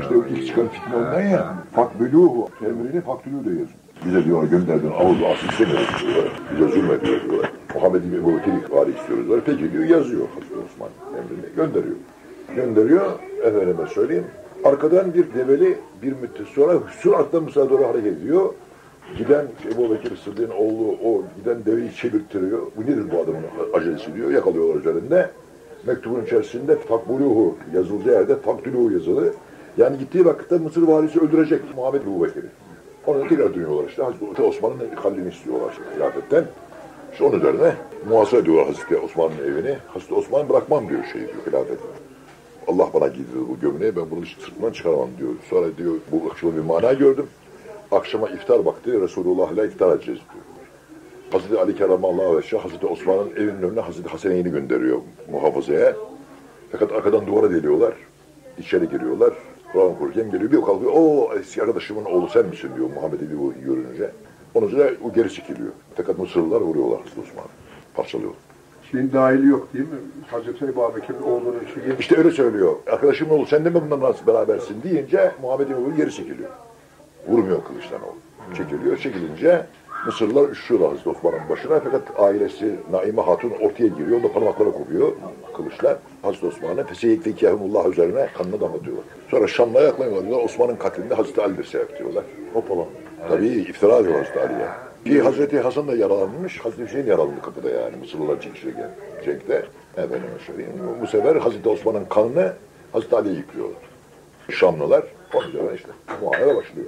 İşte ilk çıkan fitne ondan ya. Fakbülûhu. Emrini faktülû de yazıyor. Bize diyor gönderdin Avuz asıl istemiyoruz diyorlar. Bize zulmediyor diyorlar. Muhammed bin Ebu Bekir istiyoruz diyorlar. Peki diyor yazıyor Hazreti Osman emrini gönderiyor. Gönderiyor efendime söyleyeyim. Arkadan bir develi bir müddet sonra süratle Musa doğru hareket ediyor. Giden Ebu Bekir Sıddık'ın oğlu o giden deveyi çevirttiriyor. Bu nedir bu adamın acelesi diyor. Yakalıyorlar üzerinde. Mektubun içerisinde takbuluhu yazılacağı yerde taktuluhu yazılı. Yani gittiği vakitte Mısır valisi öldürecek Muhammed Ebu Bekir'i. Onu tekrar dönüyorlar işte. Hazreti Osman'ın kallini istiyorlar işte hilafetten. İşte onun üzerine muhasebe ediyorlar Hazreti Osman'ın evini. Hazreti Osman bırakmam diyor şey diyor hilafet. Allah bana giydirdi bu gömleği ben bunu sırtımdan çıkaramam diyor. Sonra diyor bu akşama bir mana gördüm. Akşama iftar vakti Resulullah ile iftar edeceğiz diyor. Hazreti Ali Keramallahu ve Hazreti Osman'ın evinin önüne Hazreti Hasene'yi gönderiyor muhafazaya. Fakat arkadan duvara deliyorlar. İçeri giriyorlar. Kur'an okurken geliyor. Bir kalkıyor. O eski arkadaşımın oğlu sen misin diyor Muhammed Ali bu görünce. Onun üzerine o geri çekiliyor. Fakat Mısırlılar vuruyorlar Hazreti Osman'ı. Parçalıyorlar. Şeyin dahili yok değil mi? Hazreti Ebu Bekir'in oğlunun şeyi. İşte öyle söylüyor. Arkadaşımın oğlu sen de mi bundan nasıl berabersin deyince Muhammed'in oğlu geri çekiliyor. Vurmuyor kılıçtan oğlu. Çekiliyor. Çekilince Mısırlılar üşüyorlar Hazreti Osman'ın başına. Fakat ailesi Naime Hatun ortaya giriyor. Da parmaklara kopuyor kılıçlar. Hazreti Osman'ı feseyekli kehmullah üzerine kanını damlatıyorlar. Sonra Şam'la yaklanıyorlar. Osman'ın katlinde Hazreti Ali'dir sebep diyorlar. Hoppala. Tabii iftira ediyor Hazreti Ali'ye. Ki Hazreti Hasan da yaralanmış. Hazreti Hüseyin yaralandı kapıda yani. Mısırlılar çekişirken. Cenk'te. Efendime söyleyeyim. Bu sefer Hazreti Osman'ın kanını Hazreti Ali'ye yıkıyorlar. Şamlılar. Onun üzerine işte muamele başlıyor.